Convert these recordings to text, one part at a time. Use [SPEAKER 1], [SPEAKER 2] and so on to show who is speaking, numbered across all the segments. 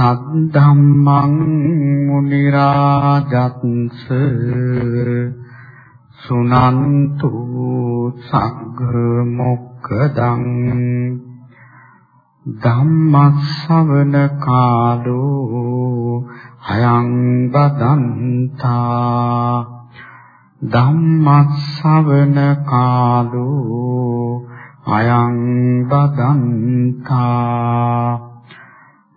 [SPEAKER 1] සද්ධම්මං මුනි රාජත්ස සුනන්තු සග්ග මොක්කදං ධම්මස්සවන කාලෝ අයං බදන්තා ධම්මස්සවන කාලෝ අයං බදන්තා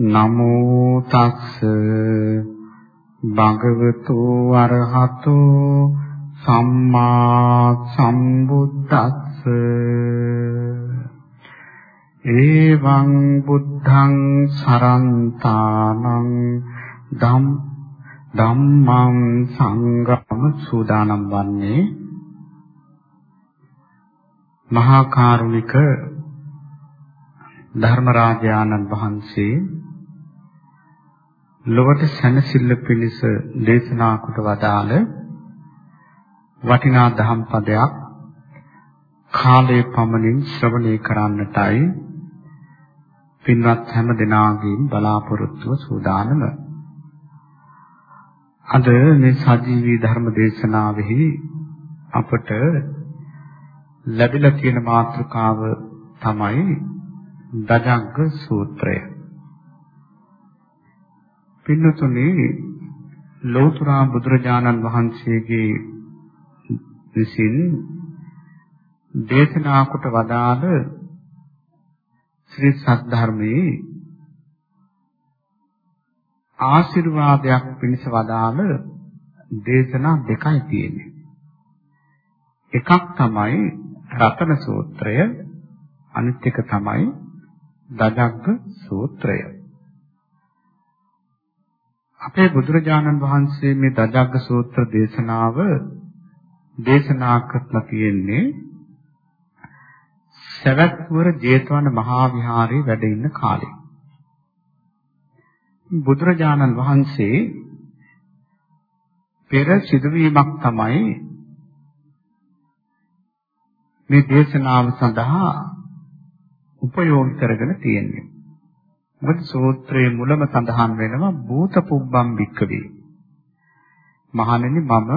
[SPEAKER 1] නමෝ තස්ස භගවතු අරහතු සම්මා සම්බුද්දස්ස. ඒවං බුද්ධං සරන්තානං ධම් ධම්මං සංගම සූදානම් වන්නේ මහා කරුණික ධර්මරාජානන් වහන්සේ ලොවට සැනසෙල්ල පිණිස දේශනා කොට වදාළ වටිනා දහම් පදයක් කාලයේ පමණින් ශ්‍රවණය කරන්නටයි පින්වත් හැම දෙනාගේම බලාපොරොත්තුව සූදානම. අද මේ සජීවී ධර්ම දේශනාවෙහි අපට ලැබිලා තියෙන මාතෘකාව තමයි දජග්ග සූත්‍රය. පින්නතුනේ ලෞතර බුදුරජාණන් වහන්සේගේ විසින් දේශනා කොට වදාළ ශ්‍රී සද්ධර්මයේ ආශිර්වාදයක් පිණිස වදාළ දේශනා දෙකයි තියෙන්නේ. එකක් තමයි රතන සූත්‍රය අනිත් එක තමයි දජග්ග සූත්‍රය. අපේ බුදුරජාණන් වහන්සේ මේ දජග්ග සූත්‍ර දේශනාව දේශනා කරලා තියෙන්නේ සවැත්වර ජේතවන මහා විහාරයේ වැඩ ඉන්න කාලේ. බුදුරජාණන් වහන්සේ පෙර සිදුවීමක් තමයි මේ දේශනාව සඳහා උපයෝගී කරගෙන තියෙන්නේ. මොකද සූත්‍රයේ මුලම සඳහන් වෙනවා භූත පුබ්බම් වික්කවේ. මහණෙනි මම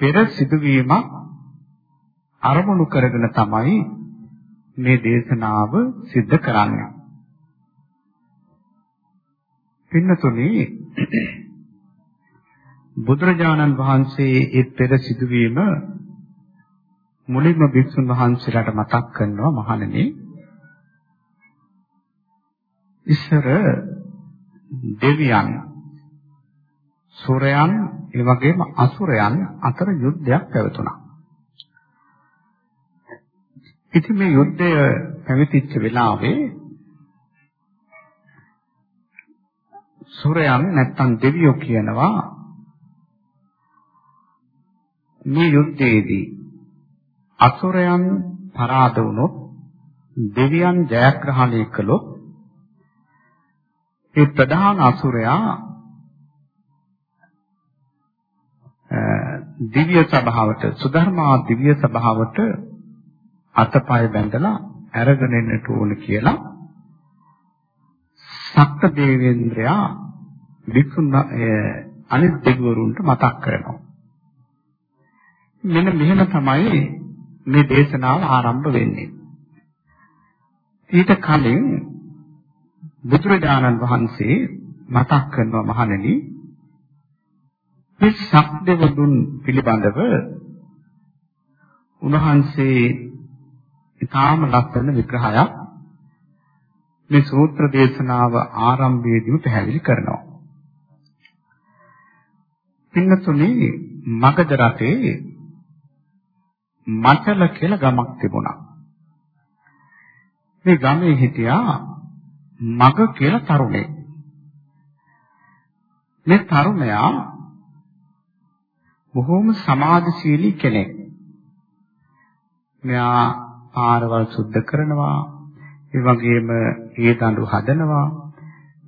[SPEAKER 1] පෙර සිදුවීමක් අරමුණු කරගෙන තමයි මේ දේශනාව සිද්ධ කරන්නේ. පින්නතුනි බුදුරජාණන් වහන්සේ ඒ පෙර සිදුවීම මුලින්ම භික්ෂුන් වහන්සේලාට මතක් කරනවා මහණෙනි ඉස්සර දෙවියන් සුරයන් ඒ වගේම අසුරයන් අතර යුද්ධයක් පැවතුණා. ඉතින් මේ යුද්ධය පැවතිච්ච වෙලාවේ සුරයන් නැත්තම් දෙවියෝ කියනවා මේ යුද්ධයේදී අසුරයන් පරාද වුණොත් දෙවියන් ජයග්‍රහණය කළොත් ඒ ප්‍රධාන අසුරයා දිව්‍ය සභාවට සුධර්මා දිව්‍ය සභාවට අතපය බැඳලා අරගෙන එන්නට ඕන කියලා සක්ත දේවේන්ද්‍රයා වික්ෂුන් අනිත් දෙවිවරුන්ට මතක් කරනවා. මෙන්න මෙහෙම තමයි මේ දේශනාව ආරම්භ වෙන්නේ. ඊට කලින් බුදුරජාණන් වහන්සේ මතක් කරනවා මහණෙනි මේ සක්දෙවදුන් පිළිබඳව උන්වහන්සේ ඊටාම ලස්සන විග්‍රහයක් මේ සූත්‍ර දේශනාව ආරම්භයේදීම පැහැදිලි කරනවා. පින්නතුනි මගධ රටේ මටල කියලා ගමක් තිබුණා. මේ ගමේ හිටියා මග කියලා තරුණේ. මේ තරුණයා බොහෝම සමාධිශීලී කෙනෙක්. මෙයා පාරවල් සුද්ධ කරනවා, ඒ වගේම ඒ දඬු හදනවා,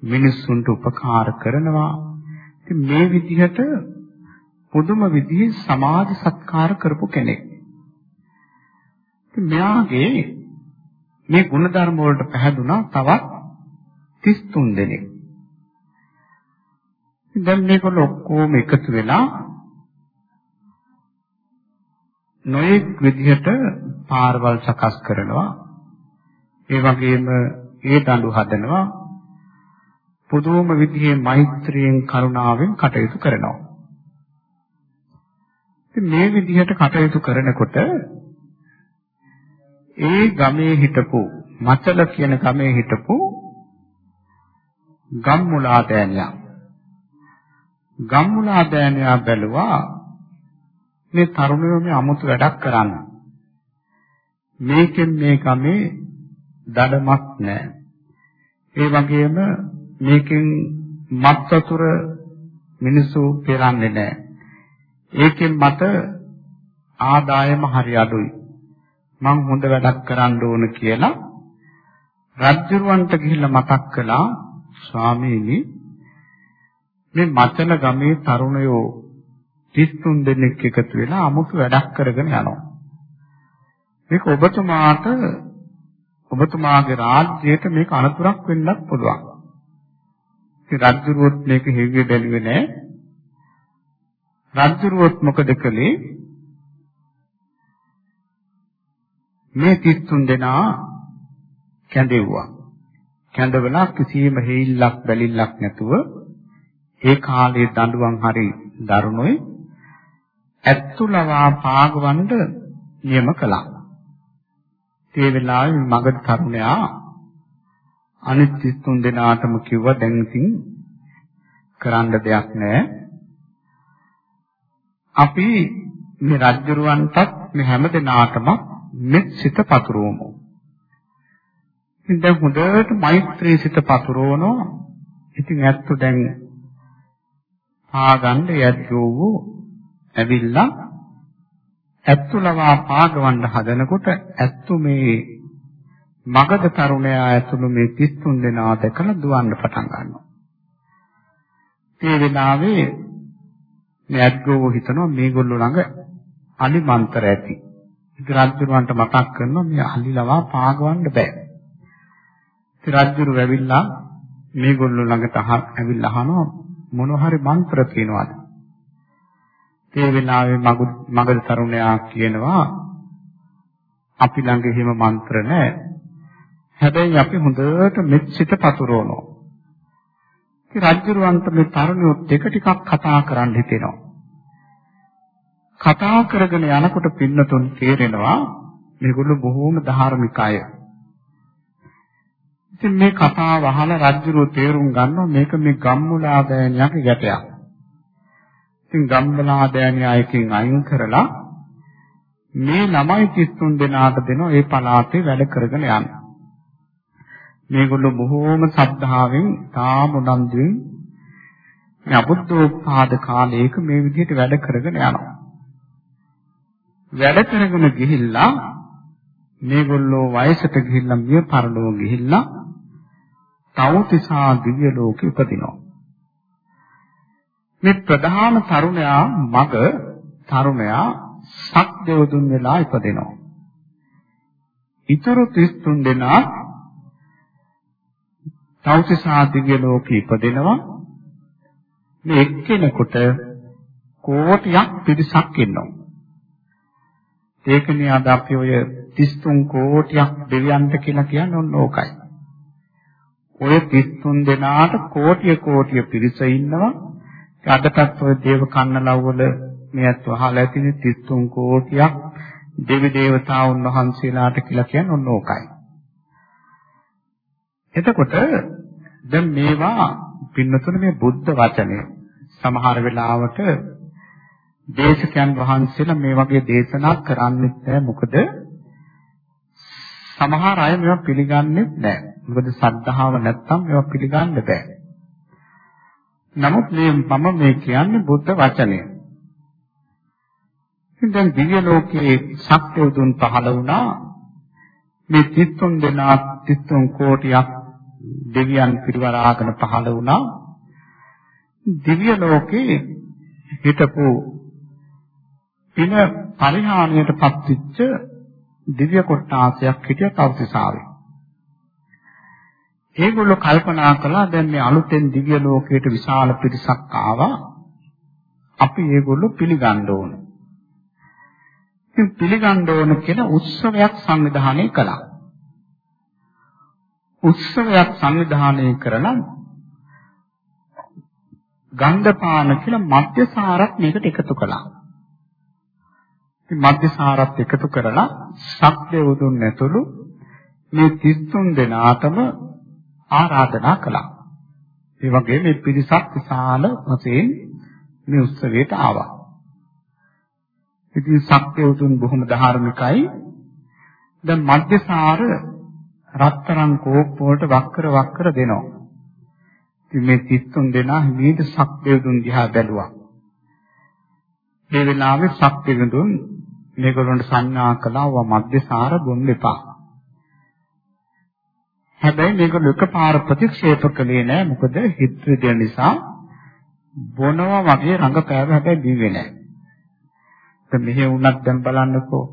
[SPEAKER 1] මිනිස්සුන්ට උපකාර කරනවා. ඉතින් මේ විදිහට පුදුම විදිහේ සමාධි සත්කාර කරපු කෙනෙක්. ඉතින් මෙයාගේ මේ ಗುಣධර්ම වලට පැහැදුනා තවත් 33 දෙනෙක්. දැන් මේගොල්ලෝ ඔක්කොම එකතු වෙලා නොයෙක් විදිහට පාරවල් සකස් කරනවා. ඒ වගේම ඒ දඬු හදනවා. පුදුම විදිහේ මෛත්‍රියෙන් කරුණාවෙන් කටයුතු කරනවා. ඉතින් මේ විදිහට කටයුතු කරනකොට ඒ ගමේ හිටපු මචල කියන ගමේ හිටපු ගම්මුලා දෑනියා. ගම්මුලා දෑනියා බැලුවා මේ තරුණයෝ මේ අමුතු වැඩක් කරන්න. මේකෙන් මේ ගමේ දඩමක් නැහැ. ඒ වගේම මේකෙන් මත් වතුර මිනිස්සු පෙරන්නේ නැහැ. ඒකෙන් මට ආදායම හරි අඩුයි. මං හොඳ වැඩක් කරන්න ඕන කියලා රජුරවන්ට ගිහිල්ලා මතක් කළා. ස්වාමීනි මේ මතන ගමේ තරුණයෝ 33 දෙනෙක් එකතු වෙලා අමුතු වැඩක් කරගෙන යනවා. මේක ඔබතුමාට ඔබතුමාගේ රාජ්‍යයට මේක අනතුරක් වෙන්නත් පුළුවන්. ඉතින් රජුරුවොත් මේක හෙව්වේ බැලුවේ නෑ. රජුරුවොත් මොකද කළේ? මේ 33 දෙනා කැඳෙව්වා. කැඳවලා කිසියම් හේිල්ලක් බැලිල්ලක් නැතුව ඒ කාලේ දඬුවම් හරි දරුණුයි ඇත්තුලවා පාගවන්න නියම කළා. ඒ වෙලාවේ මගධ තරුණයා අනිත් 33 දෙනාටම කිව්වා දැන් ඉතින් කරන්න දෙයක් නැහැ. අපි මේ රජුරවන්ටත් මේ හැම දෙනාටම මෙත් සිත පතුරවමු. ඉතින් දැන් හොඳට මෛත්‍රී සිත පතුරවනවා. ඉතින් ඇත්ත දැන් පාගන්න යද්දෝ ඇවිල්ලා ඇත්තුලවා පාගවන්න හදනකොට ඇත්තු මේ මගධ තරුණයා ඇතුළු මේ 33 දෙනා දැකලා දුවන්න පටන් ගන්නවා. මේ වෙලාවේ මේ ඇත්ගෝ හිතනවා මේගොල්ලෝ ළඟ අලිමන්තර ඇති. ඉතින් රජුරවන්ට මතක් කරනවා මේ අලිලවා පාගවන්න බෑ. ඉතින් රජුරු ඇවිල්ලා මේගොල්ලෝ ළඟට ඇවිල්ලා අහනවා මොන හරි මන්ත්‍ර තියෙනවද? ඒ වෙලාවේ මගද තරුණයා කියනවා අපි ළඟ එහෙම මන්ත්‍ර නැහැ. හැබැයි අපි හොඳට මෙච්චිත පතුරවනවා. ඉතින් රජුරවන්ට මේ තරුණයොත් එක ටිකක් කතා කරන්න හිතෙනවා. කතා කරගෙන යනකොට පින්නතුන් තේරෙනවා මේගොල්ලෝ බොහෝම ධාර්මික අය. ඉතින් මේ කතාව අහලා රජුරෝ තේරුම් ගන්නවා මේක මේ ගම්මුලාදෑනියගේ ගැටයක්. ඉතින් ගම්මුලාදෑනියයකින් අයින් කරලා මේ ළමයි 33 දෙනාට දෙනවා ඒ පළාතේ වැඩ කරගෙන යන්න. මේගොල්ලෝ බොහෝම ශ්‍රද්ධාවෙන් තාම උනන්දුවෙන් මේ අබුද්ධෝත්පාද කාලයක මේ විදිහට වැඩ කරගෙන යනවා. වැඩ කරගෙන ගිහිල්ලා මේගොල්ලෝ වයසට ගිහිල්ලා මිය පරලෝ ගිහිල්ලා තවතිසා දිව්‍ය ලෝකෙ උපදිනවා. මේ ප්‍රධාන තරුණයා මග තරුණයා සක්දෙවතුන් වෙලා ඉපදෙනවා. ඊතර 33 දෙනා තවතිසා දිව්‍ය ලෝකෙ ඉපදෙනවා. මේ එක්කෙනෙකුට කෝටියක් පිරිසක් ඉන්නවා. ඒකනේ අද අපි ඔය 33 කෝටියක් දෙවියන්ට කියලා කියන්නේ ඔන්න ඕකයි. ඔය 33 දෙනාට කෝටිය කෝටිය පිරිස ඉන්නවා. අදටත් ඔය දේව කන්නලව්වල මේත් වහලා ඇතිනේ 33 කෝටියක් දෙවි දේවතාවුන් වහන්සේලාට කියලා කියන්නේ ඔන්න ඕකයි. එතකොට දැන් මේවා පින්නතුනේ මේ බුද්ධ වචනේ සමහර වෙලාවට දේශකයන් වහන්සේලා මේ වගේ දේශනා කරන්නේ නැහැ මොකද සමහර අය මේවා පිළිගන්නේ නැහැ. මොකද සද්ධාව නැත්තම් මේවා පිළිගන්න බෑ. නමුත් මේ මම මේ කියන්නේ බුද්ධ වචනය. ඉතින් දැන් දිව්‍ය ලෝකයේ ශක්තිය උතුම් පහළ වුණා. මේ 33 දෙනා 33 කෝටියක් දෙවියන් පිරිවරාගෙන පහළ වුණා. දිව්‍ය ලෝකේ හිටපු පින පරිහානියටපත් වෙච්ච දිව්‍ය කොටාසයක් හිටිය තවතිසාවේ. ඒගොල්ලෝ කල්පනා කළා දැන් මේ අලුතෙන් දිව්‍ය ලෝකයට විශාල පිරිසක් ආවා. අපි ඒගොල්ලෝ පිළිගන්න ඕන. ඉතින් පිළිගන්න ඕන කියලා උත්සවයක් සංවිධානය කළා. උත්සවයක් සංවිධානය කරලා ගන්ධපාන කියලා මධ්‍යසාරක් මේකට එකතු කළා. ඉතින් මධ්‍යසාරත් එකතු කරලා ශබ්ද උදුන් ඇතුළු මේ 33 දෙනාටම ආරාධනා කළා. ඒ වගේ මේ පිරිසක් විශාල වශයෙන් මේ උත්සවයට ආවා. ඉතින් ශබ්ද උදුන් බොහොම ධාර්මිකයි. දැන් මධ්‍යසාර රත්තරන් කෝප් වලට වක්කර වක්කර දෙනවා. ඉතින් මේ 33 දෙනා හිමීට ශබ්ද උදුන් දිහා බැලුවා. මේ වෙලාවේ ශබ්ද උදුන් මේගොල්ලන්ට සංඥා කළා වා මධ්‍යසාර බොන්න එපා. හැබැයි මේගොල්ලෝ එකපාර ප්‍රතික්ෂේප කළේ නෑ මොකද හිත රිදෙන නිසා බොනවා වගේ රඟපෑව හැබැයි දිවේ නෑ. දැන් මෙහෙ වුණත් දැන් බලන්නකෝ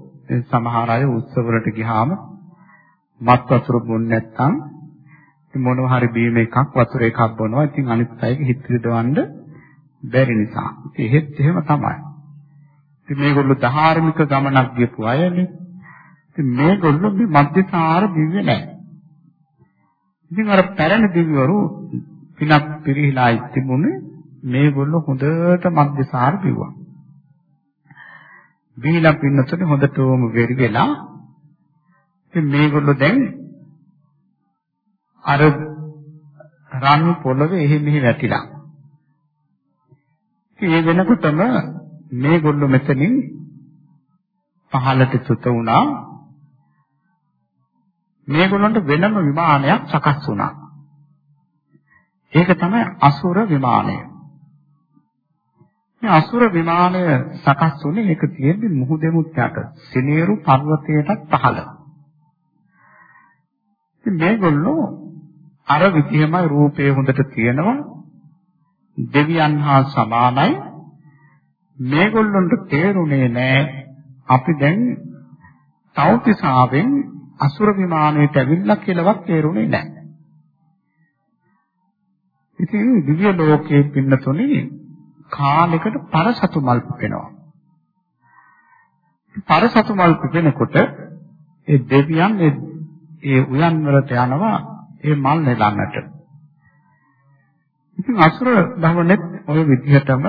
[SPEAKER 1] සමහර අය උත්සව වලට ගියාම මත් වතුර බොන්නේ නැත්නම් ඉතින් මොනවා හරි බීම එකක් වතුර එකක් බොනවා. ඉතින් අනිත් අයගේ හිත රිදවන්න බැරි නිසා. ඉතින් එහෙත් එහෙම තමයි. ඉතින් මේගොල්ලෝ ධාර්මික ගමනක් ගියපු අයනේ. ඉතින් මේගොල්ලෝ මේ මධ්‍යසාර දිව්‍ය නැහැ. ඉතින් අර පැරණි දිව්‍යවරු පිනක් පිරිහිලා තිබුණේ මේගොල්ලෝ හොඳට මධ්‍යසාර පිව්වා. බීලා පින්නතට හොඳටම වෙරි වෙලා ඉතින් මේගොල්ලෝ දැන් අර රන් පොළවේ එහෙ මෙහෙ වැටිලා. ඉතින් ඒ වෙනකොටම මේගොල්ලෝ මෙතනින් පහළට චුත වුණා මේගොල්ලන්ට වෙනම විමානයක් සකස් වුණා. ඒක තමයි අසුර විමානය. මේ අසුර විමානය සකස් වුණේ ඒක තියෙන්නේ මුහුදෙමුත් යට සිනේරු පර්වතයටත් පහළ. ඉතින් මේගොල්ලෝ අර විදිහමයි රූපේ හොඳට තියෙනවා දෙවියන් හා සමානයි මේගොල්ලන්ට තේරුනේ නෑ අපි දැන් තෞතිසාවෙන් අසුර විමානයට ඇවිල්ලා කියලාවත් තේරුනේ නැහැ. ඉතින් දිව්‍ය ලෝකයේ පින්නතුනේ කාලයකට පරසතු මල් පිපෙනවා. පරසතු මල් පිපෙනකොට ඒ දෙවියන් ඒ උයන් වලට යනවා ඒ මල් නෙලන්නට. ඉතින් අසුර භවනෙත් ওই විදිහටම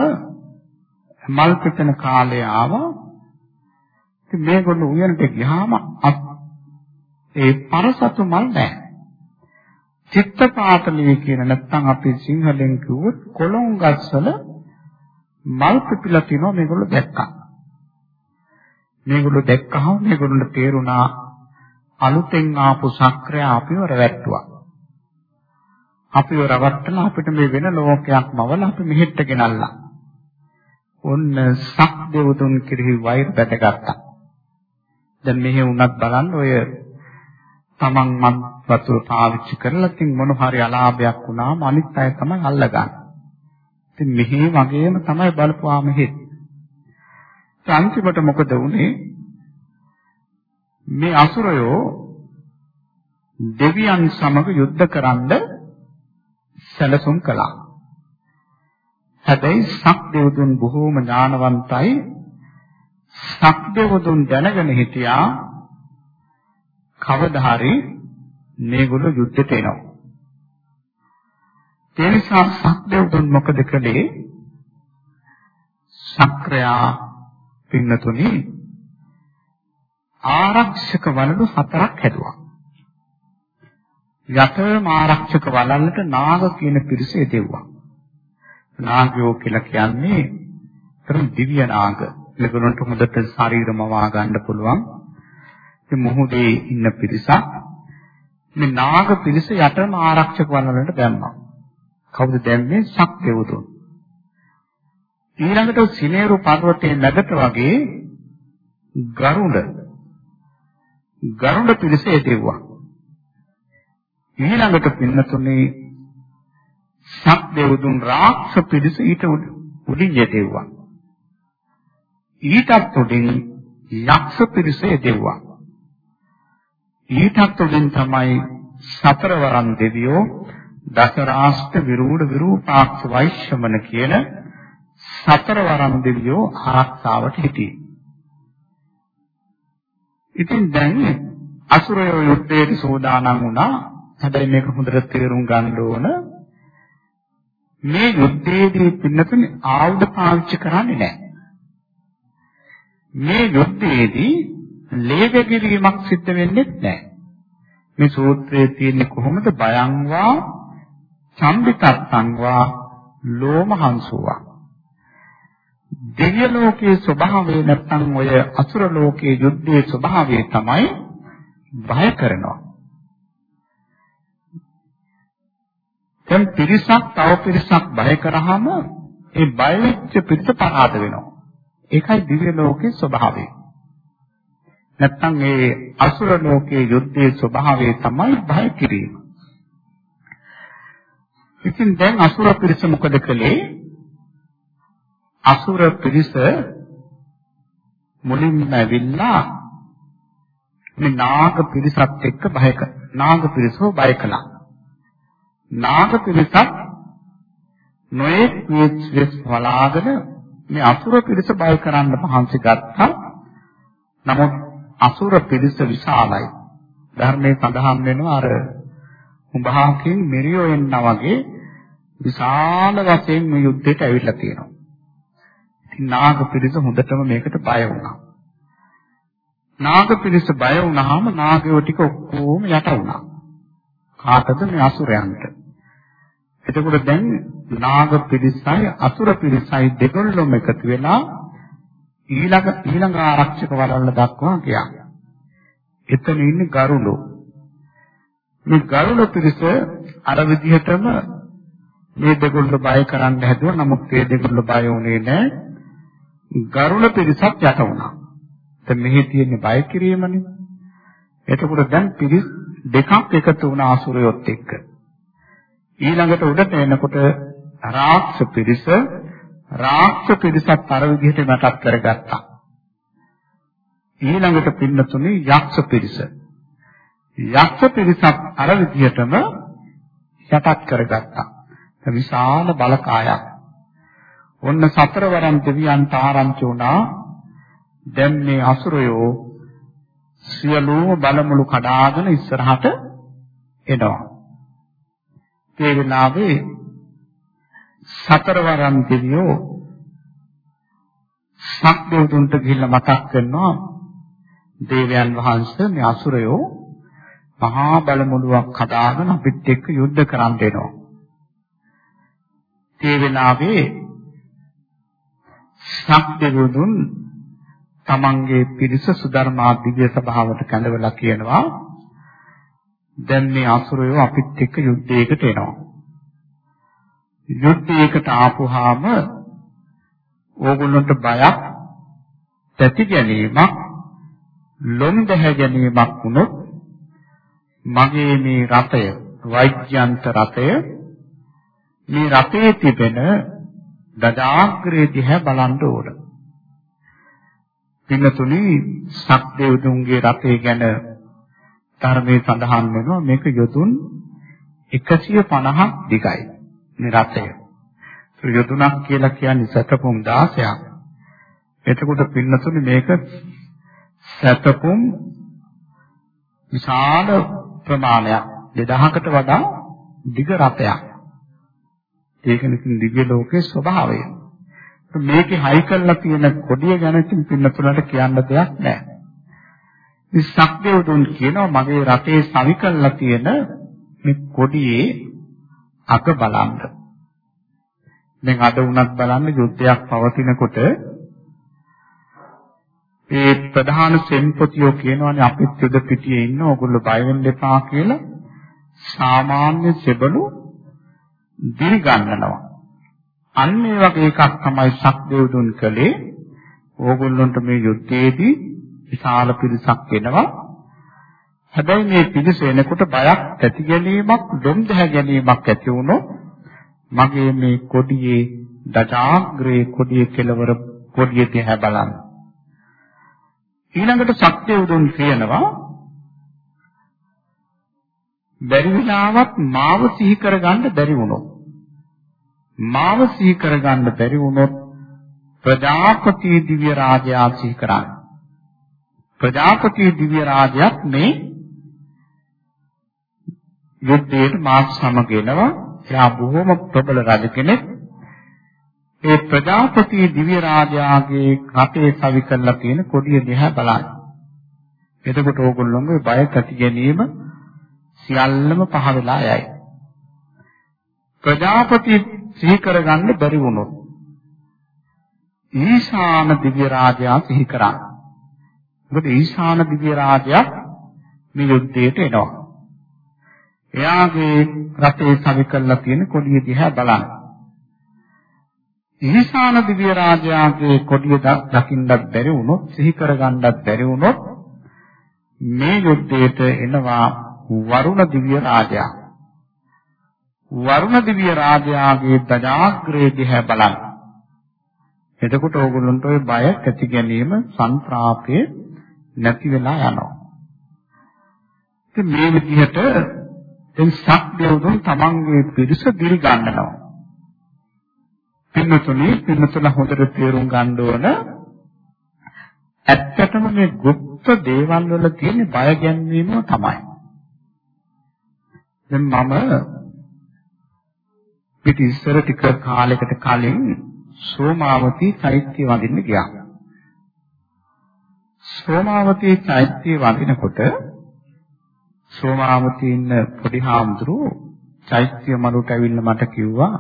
[SPEAKER 1] මල් පිපෙන කාලය ආවා. ඉතින් මේගොල්ලෝ උයනට ගියාම ඒ පරසතු මල් නැහැ. චිත්තපාතලිය කියන නැත්නම් අපි සිංහලෙන් කිව්වොත් කොළොන් ගස්වල මල් පිපිලා තිනවා මේගොල්ලෝ දැක්කා. මේගොල්ලෝ දැක්කහම මේගොල්ලන්ට තේරුණා අලුතෙන් ආපු සක්‍රය අපිව රැවට්ටුවා. අපිව රවට්ටලා අපිට මේ වෙන ලෝකයක් මවලා අපි මෙහෙට ගෙනල්ලා. ඔන්න සක් දෙවතුන් කෙරෙහි වෛර බැටගත්තා. දැන් මෙහෙ වුණත් බලන්න ඔය තමන් මත් වතුර පාවිච්චි කරලා තින් මොන හරි අලාභයක් වුණාම අනිත් අය තමයි අල්ලගන්නේ. ඉතින් මෙහි වගේම තමයි බලපුවාම හෙත්. අන්තිමට මොකද වුනේ? මේ අසුරයෝ දෙවියන් සමග යුද්ධ කරන්න සැලසුම් කළා. හැබැයි සක්දේවතුන් බොහෝම ඥානවන්තයි. සක්දේවතුන් දැනගෙන හිටියා කවදා හරි මේගොල්ලෝ යුද්ධයට එනවා. ඒ නිසා සක්දේවතුන් මොකද කළේ? සක්‍රයා පින්නතුනි ආරක්ෂක වළලු හතරක් හැදුවා. යතම ආරක්ෂක වළල්ලට නාග කියන පිරිස එදෙව්වා. නාගයෝ කියලා කියන්නේ තරුණ දිව්‍ය නාග. ඒගොල්ලන්ට හොඳට ශරීරම වා ගන්න පුළුවන්. ඉතින් මොහොතේ ඉන්න පිරිසක් මේ නාග පිරිස යටම ආරක්ෂක වලට දැම්මා. කවුද දැම්මේ? සක්දෙවතුන්. ඊළඟට සිනේරු පර්වතයේ මැදට වගේ ගරුඩ ගරුඩ පිරිස එදෙව්වා. ඊළඟට පින්නතුනේ සක්දෙවතුන් රාක්ෂ පිරිස ඊට උඩින් යදෙව්වා. ඊටත් උඩින් යක්ෂ පිරිස යදෙව්වා. ඊටත් උඩින් තමයි සතරවරන් දෙවියෝ දසරාෂ්ට විරූඪ විරූපාක්ෂ වෛශ්‍යමන කියන සතරවරන් දෙවියෝ ආරක්ෂාවට හිටියේ. ඉතින් දැන් අසුරයෝ යුද්ධයට සෝදානම් වුණා. හැබැයි මේක හොඳට තේරුම් ගන්න ඕන. මේ යුද්ධයේදී පින්නතුනේ ආයුධ පාවිච්චි කරන්නේ නැහැ. මේ යුද්ධයේදී ලේවැගිරීමක් සිද්ධ වෙන්නේ නැහැ. මේ සූත්‍රයේ තියෙන්නේ කොහොමද බයංවා චම්බිතත්තංවා ලෝමහංසුවා දිව්‍ය ලෝකයේ ස්වභාවය නැත්නම් ඔය අසුර ලෝකයේ යුද්ධයේ ස්වභාවය තමයි බය කරනවා. දැන් පිරිසක් තව පිරිසක් බය කරාම ඒ බය වෙච්ච පිරිස පරාද වෙනවා. ඒකයි දිව්‍ය ලෝකයේ ස්වභාවය. නැත්නම් ඒ අසුර ලෝකයේ යුද්ධයේ ස්වභාවය තමයි බය කිරීම. ඉතින් දැන් අසුර පිරිස මොකද කළේ? අසුර පිරිස මුලින්ම ඇවිල්ලා මේ නාග පිරිසත් එක්ක බය නාග පිරිසව බය කළා. නාග පිරිසත් නොයෙක් විස් වලාගෙන මේ අසුර පිරිස බය කරන්න පහන්සි ගත්තා. නමුත් අසුර පිරිස විශාලයි. ධර්මයේ සඳහන් වෙනවා අර උභාකින් මෙරියෝ එන්නා වගේ විශාල වශයෙන් මේ යුද්ධයට ඇවිල්ලා තියෙනවා. ඉතින් නාග පිරිස හොඳටම මේකට බය වුණා. නාග පිරිස බය වුණාම නාගයෝ ටික ඔක්කොම යට වුණා. කාටද මේ අසුරයන්ට. එතකොට දැන් නාග පිරිසයි අසුර පිරිසයි දෙකොල්ලොම එකතු වෙලා ඊළඟ ඊළඟ ආරක්ෂක වලල්ල දක්වා ගියා. එතන ඉන්නේ ගරුලෝ. මේ ගරුල පිරිස අර විදිහටම මේ දෙකොල්ල බය කරන්න හැදුවා. නමුත් මේ දෙකොල්ල බය වුණේ නැහැ. ගරුල පිරිසක් යට වුණා. දැන් මෙහි තියෙන්නේ බය කිරීමනේ. එතකොට දැන් පිරිස් දෙකක් එකතු වුණ ආසුරයොත් එක්ක. ඊළඟට උඩට එනකොට රාක්ෂ පිරිස රාක්ෂ පිරිසත් අර විදිහට මතක් කරගත්තා. ඊළඟට පින්නතුනේ යක්ෂ පිරිස. යක්ෂ පිරිසත් අර විදිහටම යටත් කරගත්තා. විශාල බලකායක්. ඔන්න සතරවරන් දෙවියන්ට ආරංචි වුණා දැන් මේ අසුරයෝ සියලුම බලමුළු කඩාගෙන ඉස්සරහට එනවා. ඒ වෙලාවේ සතරවරන් දෙවියෝ සක්දේවතුන්ට ගිහිල්ලා මතක් කරනවා දේවයන් වහන්සේ මේ අසුරයෝ මහා බලමුළුවක් හදාගෙන අපිත් එක්ක යුද්ධ කරන්න එනවා. ඒ වෙලාවේ සක්දේවතුන් තමන්ගේ පිරිස සුධර්මා දිව්‍ය සභාවට කැඳවලා කියනවා දැන් මේ අසුරයෝ අපිත් එක්ක යුද්ධයකට එනවා. යුද්ධයකට ආපුවාම ඕගොල්ලන්ට බයක් තැති ගැනීමක් ලොම් දැහ ගැනීමක් වුණොත් මගේ මේ රතය වෛද්‍යන්ත රතය මේ රතේ තිබෙන දඩාග්‍රේ දිහා බලන්න ඕන. පින්නතුනි සක්දේවතුන්ගේ රතේ ගැන ධර්මයේ සඳහන් වෙනවා මේක යොදුන් 150ක් දිගයි. මේ රතය. යොදුනක් කියලා කියන්නේ සතපුම් 16ක්. එතකොට පින්නතුනි මේක සතපුම් විශාල ප්‍රමාණයක් 2000කට වඩා දිග රතයක්. ඒක නිකන් දිව්‍ය ලෝකයේ ස්වභාවය. මේකේ හයි කරලා තියෙන කොඩිය ගැන පින්නතුලට කියන්න දෙයක් නැහැ. මේ සක්දේවතුන් කියනවා මගේ රතේ සවි කරලා තියෙන මේ කොඩියේ අක බලන්න. දැන් අද වුණත් බලන්න යුද්ධයක් පවතිනකොට ඒ ප්‍රධාන සෙන්පතියෝ කියනවානේ අපිත් යුද පිටියේ ඉන්න ඕගොල්ලෝ බය වෙන්න එපා කියලා සාමාන්‍ය සෙබළු දිරි ගන්නනවා. අන්න ඒ වගේ එකක් තමයි සක්දේවදුන් කළේ. ඕගොල්ලන්ට මේ යුද්ධයේදී විශාල පිරිසක් එනවා. හැබැයි මේ පිරිස එනකොට බයක් ඇති ගැනීමක්, දොම් දැහ ගැනීමක් ඇති වුණොත් මගේ මේ කොඩියේ දජාග්‍රේ කොඩියේ කෙලවර කොඩිය දිහා බලන්න. ඊළඟට සත්‍ය උදුන් කියනවා බැරි වෙලාවක් මාව සිහි කරගන්න බැරි වුණොත් මාව සිහි කරගන්න බැරි වුණොත් ප්‍රජාපති දිව්‍ය රාජයා සිහි කරන්න. ප්‍රජාපති දිව්‍ය රාජයාත් මේ යුද්ධයට මාත් සමග එනවා. එයා බොහොම ප්‍රබල රජ කෙනෙක්. ඒ ප්‍රජාපති දිව්‍ය රාජයාගේ රටේ සවි කරලා තියෙන කොඩිය දිහා බලන්න. එතකොට ඕගොල්ලෝගේ බය ඇති ගැනීම සියල්ලම පහ වෙලා යයි. ප්‍රජාපති සිහි කරගන්න බැරි වුණොත් ඊශාන දිව්‍ය රාජයා සිහි කරා. මොකද ඊශාන දිව්‍ය රාජයා මේ යුද්ධයට එනවා. එයාගේ රටේ සවි කරලා තියෙන කොඩිය දිහා බලන්න. ඊශාන දිව්‍ය රාජයාගේ කොඩිය දකින්නත් බැරි වුණොත් සිහි කරගන්නත් බැරි වුණොත් මේ යුද්ධයට එනවා වරුණ දිව්‍ය රාජයා. වරුණ දිව්‍ය රාජයාගේ දජාග්‍රේ දිහා බලන්න. එතකොට ඕගොල්ලන්ට ওই බය ඇති ගැනීම සංත්‍රාපය නැති වෙලා යනවා. ඉතින් මේ විදිහට දැන් සක්දේවතුන් තමන්ගේ පිරිස දිරි ගන්නවා. පින්නතුනේ පින්නතුල හොඳට තේරුම් ගන්න ඕන ඇත්තටම මේ গুপ্ত දේවල් වල තියෙන බය ගැන්වීම තමයි. දැන් මම පිට ඉස්සර ටික කාලයකට කලින් සෝමාවතී චෛත්‍ය වඳින්න ගියා. සෝමාවතී චෛත්‍ය වඳිනකොට සෝමාවතී ඉන්න පොඩි හාමුදුරුවෝ චෛත්‍ය මළුට ඇවිල්ලා මට කිව්වා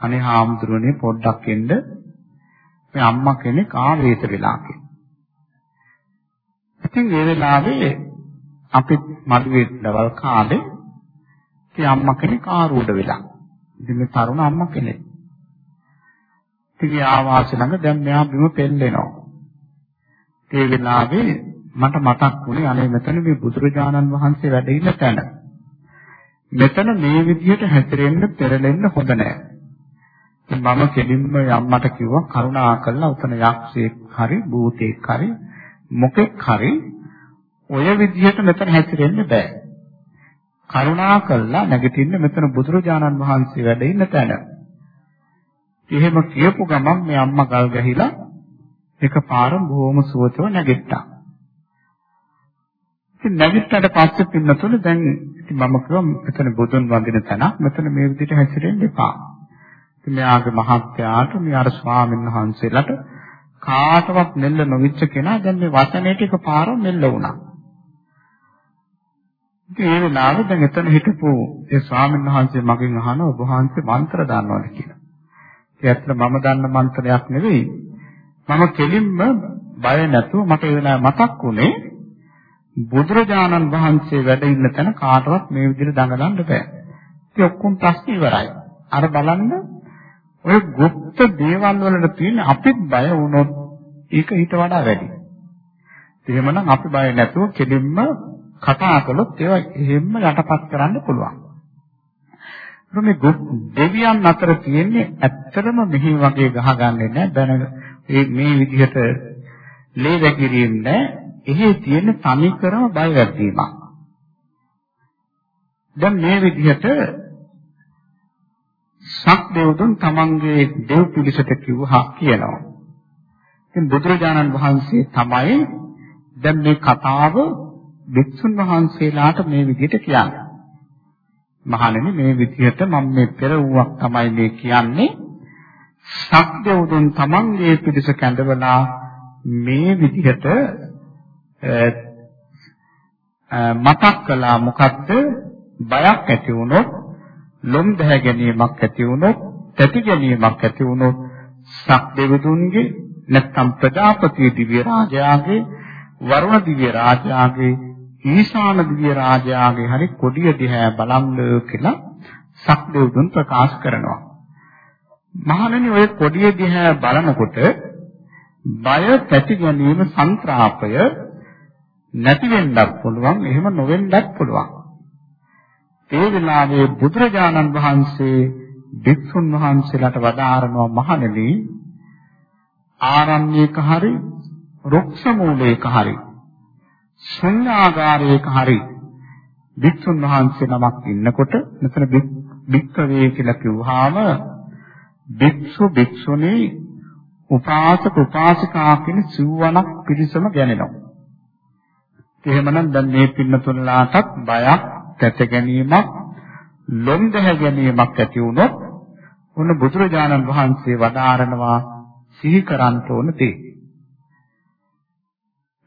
[SPEAKER 1] අනේ හාමුදුරනේ පොඩ්ඩක් එන්න මේ අම්මා කෙනෙක් ආවේත වෙලා කියලා. ඉතින් ඒ වෙලාවේ අපි මඩුවේ දවල් කාලේ ඉතින් අම්මා කෙනෙක් ආරූඪ වෙලා. ඉතින් මේ තරුණ අම්මා කෙනෙක්. ඉතින් ආවාස ළඟ දැන් මෙයා බිම පෙල්ලෙනවා. ඒ වෙලාවේ මට මතක් වුණේ අනේ මෙතන මේ බුදුරජාණන් වහන්සේ වැඩ ඉන්න තැන. මෙතන මේ විදිහට හැසිරෙන්න පෙරලෙන්න හොඳ නැහැ. මම කෙලින්ම යම්මට කිව්වා කරුණා කළා උතන යක්ෂයෙක් හරි භූතයෙක් හරි මොකෙක් හරි ඔය විදිහට මෙතන හැසිරෙන්න බෑ. කරුණා කළා නැගිටින්න මෙතන බුදුරජාණන් වහන්සේ වැඩ ඉන්න තැන. එහෙම කියපු ගමන් මේ අම්මා ගල් ගැහිලා එකපාර බොහොම සුවතව නැගිට්ටා. ඉතින් නැගිට්ටට පස්සේ පින්නතුනේ දැන් ඉතින් මම කිව්වා මෙතන බුදුන් වඳින තැන මෙතන මේ විදිහට හැසිරෙන්න එපා. ඉතින් මෙයාගේ මහත්යාට මේ අර ස්වාමීන් වහන්සේලාට කාටවත් මෙල්ල නොවිච්ච කෙනා දැන් මේ වචනේට එකපාර මෙල්ල වුණා. ඉතින් ඒ වෙලාවේ දැන් එතන හිටපු ඒ ස්වාමීන් වහන්සේ මගෙන් අහනවා ඔබ වහන්සේ මන්ත්‍ර දන්නවද කියලා. ඒ ඇත්තට මම දන්න මන්ත්‍රයක් නෙවෙයි. මම කෙලින්ම බය නැතුව මට ඒ වෙලාවේ මතක් වුණේ බුදුරජාණන් වහන්සේ වැඩ ඉන්න තැන කාටවත් මේ විදිහට දඟලන්න බෑ. ඉතින් ඔක්කොම ප්‍රශ්න ඉවරයි. අර බලන්න ඔය গুপ্ত දේවල් වලට තියෙන අපිත් බය වුණොත් ඒක ඊට වඩා වැඩි. එහෙමනම් අපි බය නැතුව කෙලින්ම කතා කළොත් ඒවා එහෙම්ම යටපත් කරන්න පුළුවන්. මේ දෙවියන් අතර තියෙන්නේ ඇත්තටම මෙහි වගේ ගහගන්නේ නැහැ. දැන මේ විදිහට ලේ වැగిරීම නැහැ. එහි තියෙන තනිකරම බය වැදීමක්. දැන් මේ විදිහට සක්දේවතුන් තමන්ගේ දෙව් පිළිසට කිව්වා කියනවා. ඉතින් බුදුරජාණන් වහන්සේ තමයි දැන් මේ කතාව භික්ෂුන් වහන්සේලාට මේ විදිහට කියන්නේ. මහණෙනි මේ විදිහට මම මේ පෙරවුවක් තමයි මේ කියන්නේ. සක්දෙවුදුන් තමන්ගේ පිටස කැඳවලා මේ විදිහට මතක් කළා මොකද්ද බයක් ඇති වුණොත් ලොම් දැහැ ගැනීමක් ඇති වුණොත් තැති ගැනීමක් ඇති වුණොත් සක්දෙවුදුන්ගේ නැත්නම් ප්‍රජාපති දිව්‍ය රාජයාගේ වරුණ දිව්‍ය රාජයාගේ ඊශාන දිව්‍ය රාජයාගේ හරි කොඩිය දිහා බලන්න කියලා සක්දෙව්දුන් ප්‍රකාශ කරනවා. මහණනි ඔය කොඩිය දිහා බලනකොට බය පැති ගැනීම සංත්‍රාපය නැති වෙන්නත් පුළුවන් එහෙම නොවෙන්නත් පුළුවන්. ඒ වෙලාවේ බුදුරජාණන් වහන්සේ භික්ෂුන් වහන්සේලාට වදාारणව මහණෙනි ආරණ්‍යක හරි රුක්ෂ මූලයක හරි ශුන්‍යාගාරයක හරි භික්ෂුන් වහන්සේ නමක් ඉන්නකොට මෙතන භික්ඛවේ කියලා කිව්වහම භික්ෂු භික්ෂුණී උපාසක උපාසිකා කියන සිව්වණක් පිරිසම ගැනෙනවා. එහෙමනම් දැන් මේ පින්නතුන්ලාටත් බයක්, තැත ගැනීමක්, ලොම් දැහ ගැනීමක් ඇති වුණොත් උන බුදුරජාණන් වහන්සේ වදාරනවා සිහි කරන්න ඕන දේ.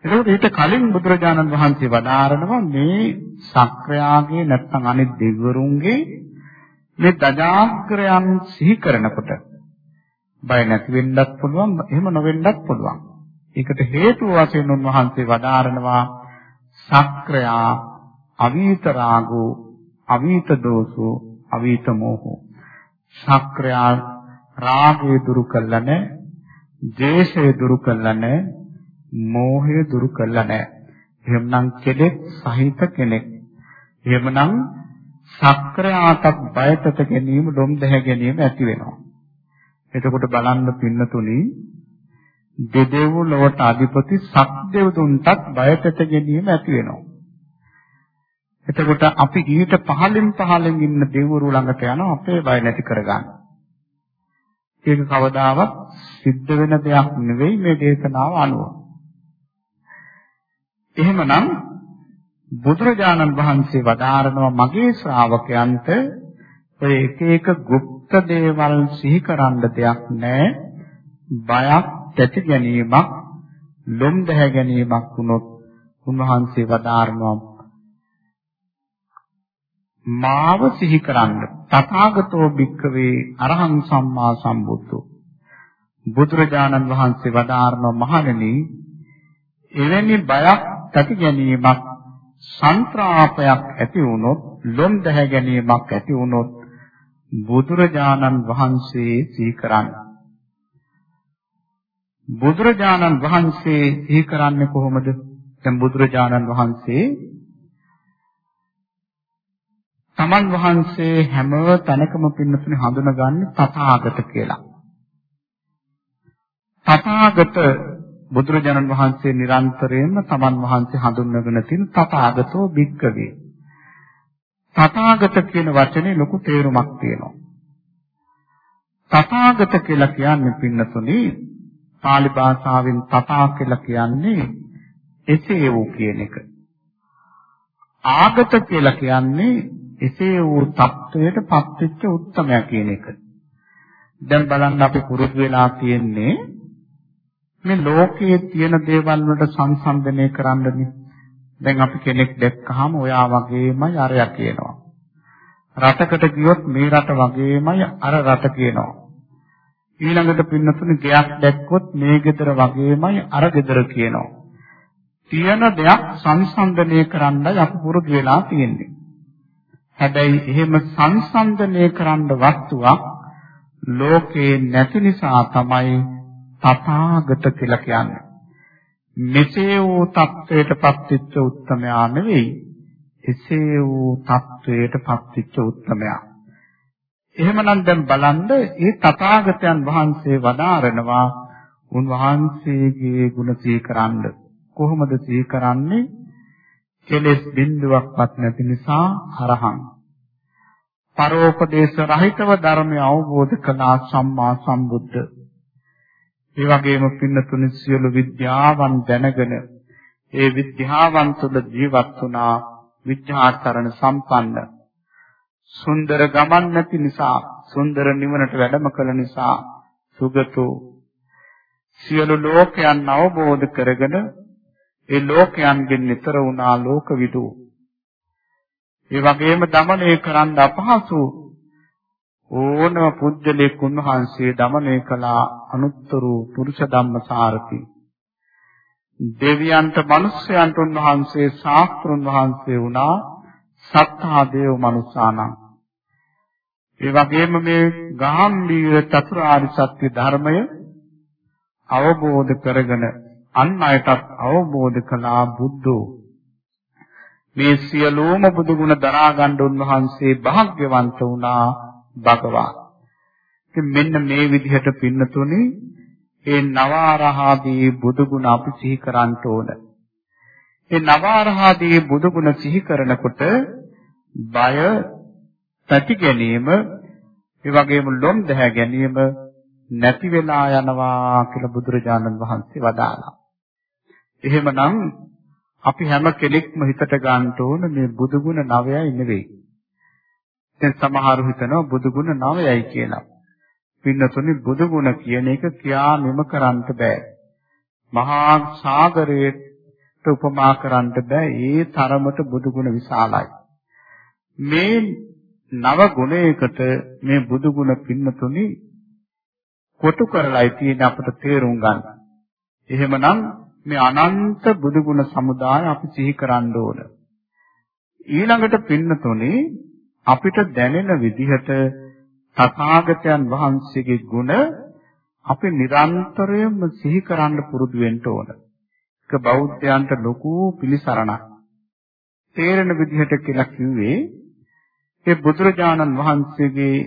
[SPEAKER 1] ඒකෝට ඊට කලින් බුදුරජාණන් වහන්සේ වදාරනවා මේ සක්‍රයාගේ නැත්නම් අනිත් දෙවිවරුන්ගේ මේ දජාග්‍රයන් සිහි කරනකොට බය නැති වෙන්නත් පුළුවන් එහෙම නොවෙන්නත් පුළුවන්. ඒකට හේතුව වශයෙන් උන්වහන්සේ වදාරනවා සක්‍රයා අවීත රාගෝ අවීත දෝසෝ අවීත මෝහෝ. සක්‍රයා රාගය දුරු කළා නැහැ ද්වේෂය දුරු කළා නැහැ මෝහය දුරු කළා නැහැ එහෙමනම් කෙලෙස් සහිත කෙනෙක්. එහෙමනම් සක්‍රයාටත් බයතට ගැනීම ඩොම් දැහැ ගැනීම ඇති වෙනවා එතකොට බලන්න පින්නතුනි දෙදෙව් ලොවට අධිපති සක්දෙව්තුන්ටත් බයතට ගැනීම ඇති වෙනවා. එතකොට අපි ඊට පහලින් පහලින් ඉන්න දෙවිවරු ළඟට යනවා අපේ බය නැති කරගන්න. ඒක කවදාවත් සිද්ධ වෙන දෙයක් නෙවෙයි මේ දේශනාව අනුව. එහෙමනම් බුදුරජාණන් වහන්සේ වදාරනවා මගේ ශ්‍රාවකයන්ට ඔය එක එක গুপ্ত දේවල් සිහි කරන්න දෙයක් නැහැ. බයක්, තැති ගැනීමක්, ලොම් දැහැ ගැනීමක් වුණොත් උන්වහන්සේ වදාරනවා මාව සිහි කරන්න. තථාගතෝ භික්ඛවේ අරහං සම්මා සම්බුද්ධෝ. බුදුරජාණන් වහන්සේ වදාරනවා මහණෙනි එවැනි බයක් තැති ගැනීමක් සංත්‍රාපයක් ඇති වුණොත් ලොම් දැහැ ගැනීමක් ඇති වුණොත් බුදුරජාණන් වහන්සේ සිහි කරන්න. බුදුරජාණන් වහන්සේ සිහි කරන්නේ කොහොමද? දැන් බුදුරජාණන් වහන්සේ තමන් වහන්සේ හැම තැනකම පින්නතුනේ හඳුනගන්නේ තථාගත කියලා. තථාගත බුදුරජාණන් වහන්සේ නිරන්තරයෙන්ම තමන් වහන්සේ හඳුන්වගෙන තියෙන තථාගතෝ භික්කවේ. තථාගත කියන වචනේ ලොකු තේරුමක් තියෙනවා. තථාගත කියලා කියන්නේ පින්නතුනි පාලි භාෂාවෙන් තථා කියලා කියන්නේ එසේ වූ කියන එක. ආගත කියලා කියන්නේ එසේ වූ தත්වයට පත්වෙච්ච උත්තමයා කියන එක. දැන් බලන්න අපි පුරුදු වෙලා තියෙන්නේ මේ ලෝකයේ තියෙන දේවල් වලට සංසන්දනය කරන්නනේ. දැන් අපි කෙනෙක් දැක්කහම ඔයා වගේමයි අරයා කියනවා. රටකට ගියොත් මේ රට වගේමයි අර රට කියනවා. ඊළඟට පින්නතුනේ ගයක් දැක්කොත් මේ ගෙදර වගේමයි අර ගෙදර කියනවා. තියෙන දෙයක් සංසන්දනය කරන්නයි අපි පුරුදු වෙලා තියෙන්නේ. හැබැයි එහෙම සංසන්දනය කරන්න වස්තුවක් ලෝකේ නැති නිසා තමයි තථාගත කියලා කියන්නේ. මෙසේ වූ தත්වයට පත්‍ත්‍ච්ච උත්තමයා නෙවෙයි එසේ වූ தත්වයට පත්‍ත්‍ච්ච උත්තමයා. එහෙමනම් දැන් බලන්න මේ තථාගතයන් වහන්සේ වදාරනවා උන්වහන්සේගේ ගුණ සීකරන්න. කොහොමද සීකරන්නේ? කෙලෙස් බිඳුවක්වත් නැති නිසා හරහං පරෝපදේශ රහිතව ධර්මය අවබෝධ කළා සම්මා සම්බුද්ධ ඒ වගේම පින්නතුනි සියලු විද්‍යාවන් දැනගෙන ඒ විද්‍යාවන් තුළ ජීවත් වුණා විද්‍යාතරණ සම්පන්න. සුන්දර ගමන් නැති නිසා සුන්දර නිවනට වැඩම කළ නිසා සුගතෝ. සියලු ලෝකයන් අවබෝධ කරගෙන ඒ ලෝකයන්ගෙන් නිතර වුණා ලෝකවිදු. ඒ වගේම দমনය කරන්න අපහසු ඕනම පුජ්‍යලෙක් උන්වහන්සේ দমনය කළා අනුත්තරු පුරුෂ ධම්මසාරති. දෙවියන්ට මිනිස්යන්ට උන්වහන්සේ ශාස්ත්‍රුන් වහන්සේ වුණා සත්තා දේව මනුස්සානම්. ඒ වගේම මේ ගාම්භීර චතුරාර්ය සත්‍ය ධර්මය අවබෝධ කරගෙන අන් අයටත් අවබෝධ කළා බුද්ධෝ මේ සියලුම බුදු ගුණ දරා ගන්න උන්වහන්සේ භාග්‍යවන්ත වුණා භගවා. ඉතින් මෙන්න මේ විදිහට පින්නතුනේ ඒ නවාරහාදී බුදු ගුණ අපි සිහි කරන්න ඕන. ඒ නවාරහාදී බුදු ගුණ සිහි කරනකොට බය පැති ගැනීම ඒ වගේම ලොම් දැහැ ගැනීම නැති වෙලා යනවා කියලා බුදුරජාණන් වහන්සේ වදාළා. එහෙමනම් අපි හැම කෙනෙක්ම හිතට ගන්න ඕන මේ බුදු ගුණ නවයයි නෙවෙයි. දැන් සමහරු හිතනවා බුදු ගුණ නවයයි කියලා. පින්නතුනි බුදු ගුණ කියන එක කියා මෙම කරන්න බෑ. මහා සාගරයට උපමා කරන්න බෑ. ඒ තරමට බුදු ගුණ විශාලයි. මේ නව ගුණයකට මේ බුදු ගුණ පින්නතුනි කොටු කරලායි තියෙන අපට තේරුම් ගන්න. එහෙමනම් මේ අනන්ත බුදු ගුණ සමුදාය අපි සිහි කරන්න ඕන. ඊළඟට පින්නතුනේ අපිට දැනෙන විදිහට තථාගතයන් වහන්සේගේ ගුණ අපි නිරන්තරයෙන්ම සිහි කරන්න පුරුදු වෙන්න ඕන. ඒක බෞද්ධයන්ට ලොකු පිළිසරණක්. තේරෙන විදිහට කියලා කිව්වේ ඒ බුදුරජාණන් වහන්සේගේ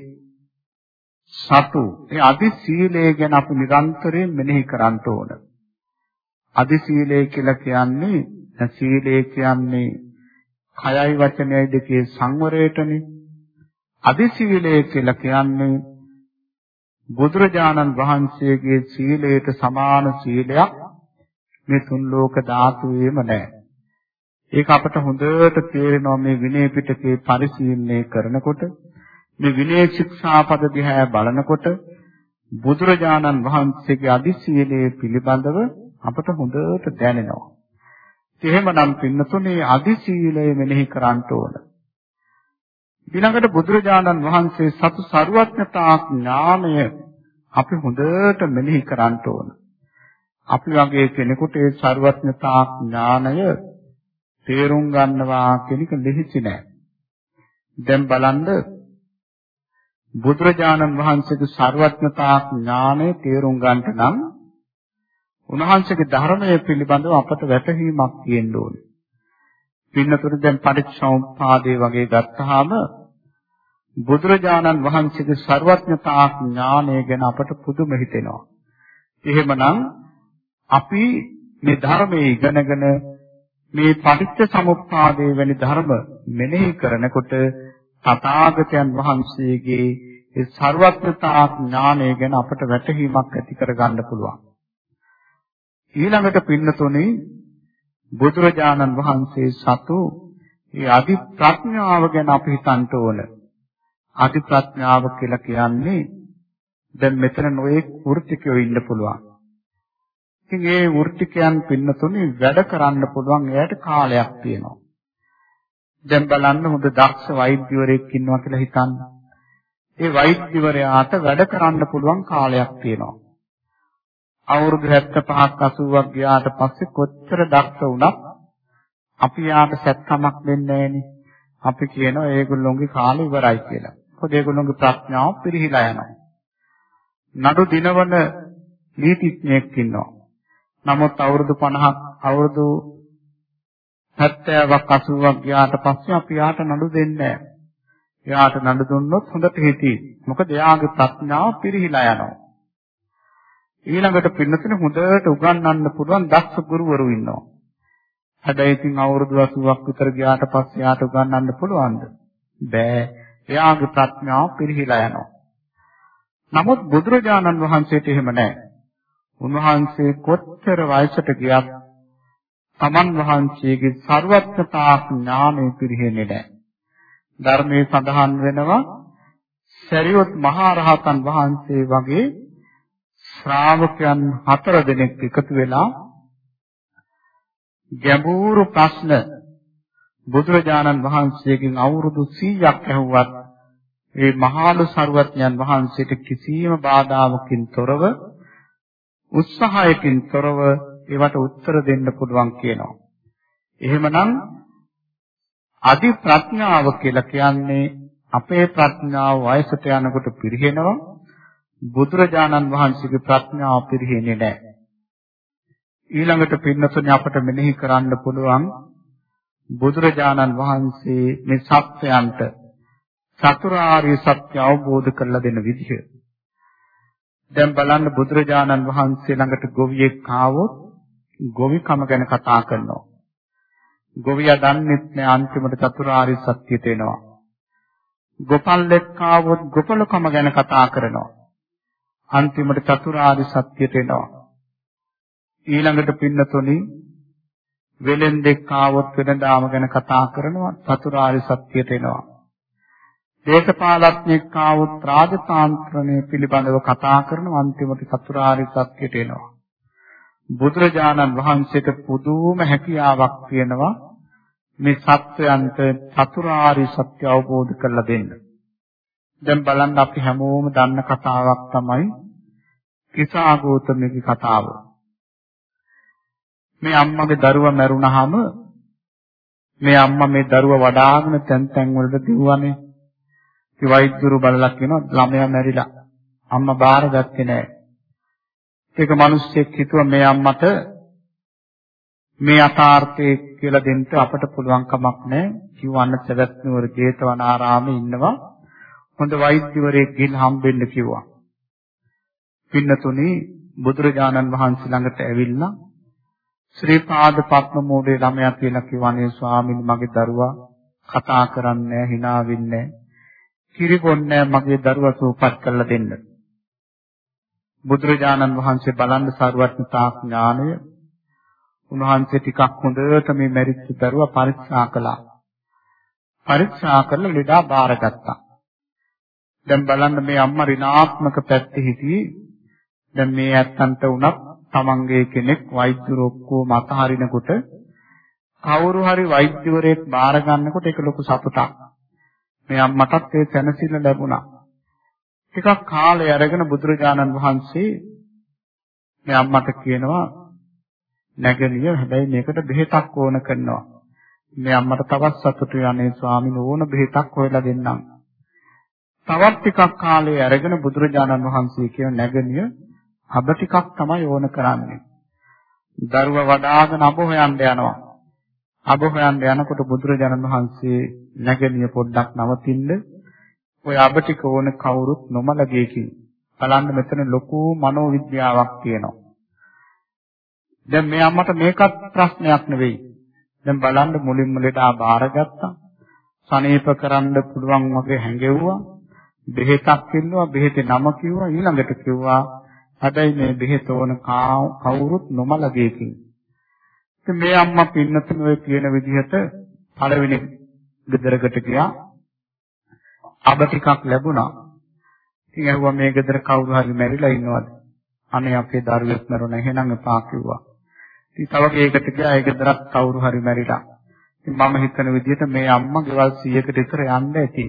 [SPEAKER 1] සතු ඒ අදි සීලය ගැන අපි නිරන්තරයෙන් මෙනෙහි කරන්න ඕන. අදි සීලය කියලා කියන්නේ සීලය කියන්නේ කයයි වචනයයි දෙකේ සංවරයටනේ. අදි සීලය කියලා කියන්නේ බුදුරජාණන් වහන්සේගේ සීලයට සමාන සීලයක් මේ තුන් ලෝක ධාතුවේම නැහැ. ඒක අපට හොඳට තේරෙනවා මේ විනය පිටකේ පරිශීලනය කරනකොට මේ විනය ශික්ෂාපද දිහා බලනකොට බුදුරජාණන් වහන්සේගේ අදිශීලයේ පිළිබඳව අපට හොඳට දැනෙනවා. එහෙමනම් පින්නතුනේ අදි සීලය මෙනෙහි කරන්ට ඕන. ඊළඟට බුදුරජාණන් වහන්සේ සතු ਸਰුවඥතා ඥාණය අපි හොඳට මෙනෙහි කරන්ට ඕන. අපි වගේ කෙනෙකුට ඒ ਸਰුවඥතා ඥාණය තේරුම් ගන්නවා කියන එක ලෙහිසි නෑ. දැන් බලන්න බුදුරජාණන් වහන්සේගේ ਸਰුවඥතා ඥාණය තේරුම් ගන්නට නම් උන්වහන්සේගේ ධර්මය පිළිබඳව අපට වැටහීමක් තියෙන්න ඕනේ. පින්නතුරු දැන් පටිච්චසමුප්පාදේ වගේ ගත්තාම බුදුරජාණන් වහන්සේගේ ਸਰවඥතා ඥානය ගැන අපට පුදුම හිතෙනවා. එහෙමනම් අපි මේ ධර්මයේ ඉගෙනගෙන මේ පටිච්චසමුප්පාදේ වැනි ධර්ම මෙනෙහි කරනකොට තථාගතයන් වහන්සේගේ ඒ ਸਰවඥතා ඥානය ගැන අපට වැටහීමක් ඇති කරගන්න පුළුවන්. ඊළඟට පින්නතුනේ බුදුරජාණන් වහන්සේ සතු ඒ අදි ප්‍රඥාව ගැන අපි හිතන්න ඕන. අදි ප්‍රඥාව කියලා කියන්නේ දැන් මෙතන නොයේ වෘත්තිකයෝ ඉන්න පුළුවන්. ඉතින් ඒ වෘත්තිකයන් පින්නතුනේ වැඩ කරන්න පුළුවන් එයාට කාලයක් තියෙනවා. දැන් බලන්න හොඳ දක්ෂ වෛද්‍යවරයෙක් ඉන්නවා කියලා හිතන්න. ඒ වෛද්‍යවරයාට වැඩ කරන්න පුළුවන් කාලයක් තියෙනවා. අවුරුදු 75ක් 80ක් ගියාට පස්සේ කොච්චර දක්ෂ වුණත් අපි යාට සැත්කමක් දෙන්නේ නැහෙනි. අපි කියනවා ඒගොල්ලෝගේ කාලය ඉවරයි කියලා. මොකද ඒගොල්ලෝගේ ප්‍රඥාව පිරිහිලා යනවා. නඩු දිනවන නීතිඥයෙක් ඉන්නවා. නමුත් අවුරුදු 50ක් අවුරුදු 70ක් 80ක් ගියාට පස්සේ අපි යාට නඩු දෙන්නේ නැහැ. එයාට නඩු දුන්නොත් හොඳට හිතී. මොකද එයාගේ ප්‍රඥාව පිරිහිලා යනවා. ඊළඟට පින්නතන හොඳට උගන්වන්න පුළුවන් දක්ෂ ගුරුවරු ඉන්නවා. හැබැයි ඉතින් අවුරුදු 80ක් විතර ගියාට පස්සේ යාට උගන්වන්න පුළුවන්ද? බෑ. එයාගේ ප්‍රඥාව පිරිහිලා යනවා. නමුත් බුදුරජාණන් වහන්සේට එහෙම නැහැ. උන්වහන්සේ කොච්චර වයසට ගියත් තමන් වහන්සේගේ ਸਰවඥතා ඥානය පිරිහෙන්නේ නැහැ. ධර්මයේ සඳහන් වෙනවා සරියොත් මහා රහතන් වහන්සේ වගේ ශ්‍රාවකයන් හතර දෙනෙක් එකතු වෙලා ගැඹුරු ප්‍රශ්න බුදුරජාණන් වහන්සේගෙන් අවුරුදු 100ක් ඇහුවත් ඒ මහාලු සරුවත්යන් වහන්සේට කිසියම් බාධාවකින් තොරව උත්සාහයකින් තොරව ඒවට උත්තර දෙන්න පුළුවන් කියනවා. එහෙමනම් අදි ප්‍රඥාව කියලා කියන්නේ අපේ ප්‍රඥාව වයසට යනකොට පිරිහෙනවා බුදුරජාණන් වහන්සේගේ ප්‍රඥාව පිරිහෙන්නේ නැහැ. ඊළඟට පින්නතුනේ අපට මෙනෙහි කරන්න පුළුවන් බුදුරජාණන් වහන්සේ මේ සත්‍යයන්ට චතුරාර්ය සත්‍ය අවබෝධ කරලා දෙන විදිහ. දැන් බලන්න බුදුරජාණන් වහන්සේ ළඟට ගොවියෙක් ආවොත් ගොවිකම ගැන කතා කරනවා. ගොවියා දන්නෙත් නෑ අන්තිමට චතුරාර්ය සත්‍ය තේනවා. ගොපල්ලෙක් ආවොත් ගොපලකම ගැන කතා කරනවා. අන්තිමට චතුරාර්ය සත්‍ය තේනවා. ඊළඟට පින්නතුනි වෙලෙන්දෙක් ආවොත් වෙනදාම ගැන කතා කරනවා චතුරාර්ය සත්‍ය තේනවා. දේශපාලඥෙක් ආවොත් රාජතාන්ත්‍රණය පිළිබඳව කතා කරන අන්තිමට චතුරාර්ය සත්‍යයට එනවා. බුදුරජාණන් වහන්සේට පුදුම හැකියාවක් තියෙනවා මේ සත්වයන්ට චතුරාර්ය සත්‍ය අවබෝධ කරලා දෙන්න. දැන් බලන්න අපි හැමෝම දන්න කතාවක් තමයි කිසා ගෞතමගේ කතාව. මේ අම්මගේ දරුවා මැරුණාම මේ අම්මා මේ දරුවා වඩාගෙන තැන් තැන් වලට දිව්වනේ. ඒ වෛද්‍යරු බලලා කියනවා ළමයා මැරිලා. අම්මා බාරගත්තේ නැහැ. ඒක මිනිස්සෙක් හිතුවා මේ අම්මට මේ අතාර්ථය කියලා දෙන්න අපට පුළුවන් කමක් නැහැ. කිව්වන්න සවැත් නුවර ජේතවනාරාමේ ඉන්නවා. හොඳ වෛද්‍යවරයෙක් ගිහින් හම්බෙන්න කිව්වා. පින්නතුනි බුදුරජාණන් වහන්සේ ළඟට ඇවිල්ලා ශ්‍රී පාද පත්ම මූලේ ළමයා කියලා කිව්වනේ ස්වාමීන් මගේ දරුවා කතා කරන්නේ hina වෙන්නේ කිරිපොන්නේ මගේ දරුවා සූපත් කරලා දෙන්න. බුදුරජාණන් වහන්සේ බලන්න සරුවත්තා ඥානය උන්වහන්සේ ටිකක් හොඳට මේ මැරිච්ච දරුවා පරීක්ෂා කළා. පරීක්ෂා කරලා ලෙඩා බාරගත්තා. දැන් බලන්න මේ අම්මා ඍණාත්මක පැත්තේ හිටියේ. දැන් මේ ඇත්තන්ට උනත් තමන්ගේ කෙනෙක් වෛද්‍යවරු ඔක්කොම අතහරිනකොට කවුරු හරි වෛද්‍යවරයෙක් බාර ගන්නකොට ඒක ලොකු සතුටක්. මේ අම්මටත් ඒ සැනසෙල්ල ලැබුණා. ටිකක් කාලය අරගෙන බුදුරජාණන් වහන්සේ මේ අම්මට කියනවා නැගණිය හැබැයි මේකට බෙහෙතක් ඕන කරනවා. මේ අම්මට තවත් සතුටු යන්නේ ස්වාමීන් ඕන බෙහෙතක් හොයලා දෙන්නම්. තවත් ටිකක් කාලය අරගෙන බුදුරජාණන් වහන්සේ කියන නැගණිය අබ ටිකක් තමයි ඕන කරන්නේ. දරුව වඩාගෙන අබ හොයන්න යනවා. අබ හොයන්න යනකොට බුදුරජාණන් වහන්සේ නැගණිය පොඩ්ඩක් නවතින්න ඔය අබ ටික ඕන කවුරුත් නොමලගේකින් බලන්න මෙතන ලොකු මනෝවිද්‍යාවක් තියෙනවා. දැන් මේ අම්මට මේකත් ප්‍රශ්නයක් නෙවෙයි. දැන් බලන්න මුලින්ම ලෙඩා බාරගත්තා. සනීප කරන්න පුළුවන් වගේ හැඟෙව්වා. බෙහෙතක් ඉන්නවා බෙහෙතේ නම කිව්වා ඊළඟට කිව්වා හැබැයි මේ බෙහෙත ඕන කවුරුත් නොමලගේකින්. ඉතින් මේ අම්මා පින්නතුන් ඔය කියන විදිහට පළවෙනි ගෙදරකට ගියා. අබ ටිකක් ලැබුණා. ඉතින් ඇහුවා මේ ගෙදර කවුරු හරි මැරිලා ඉන්නවද? අනේ අපේ දරුවෙක් මරුණා එහෙනම් එපා කිව්වා. ඉතින් තව ගේකට ගියා ඒ ගෙදරත් කවුරු හරි මැරිලා. ඉතින් මම හිතන විදිහට මේ අම්මා ගෙවල් 100කට විතර යන්න ඇති.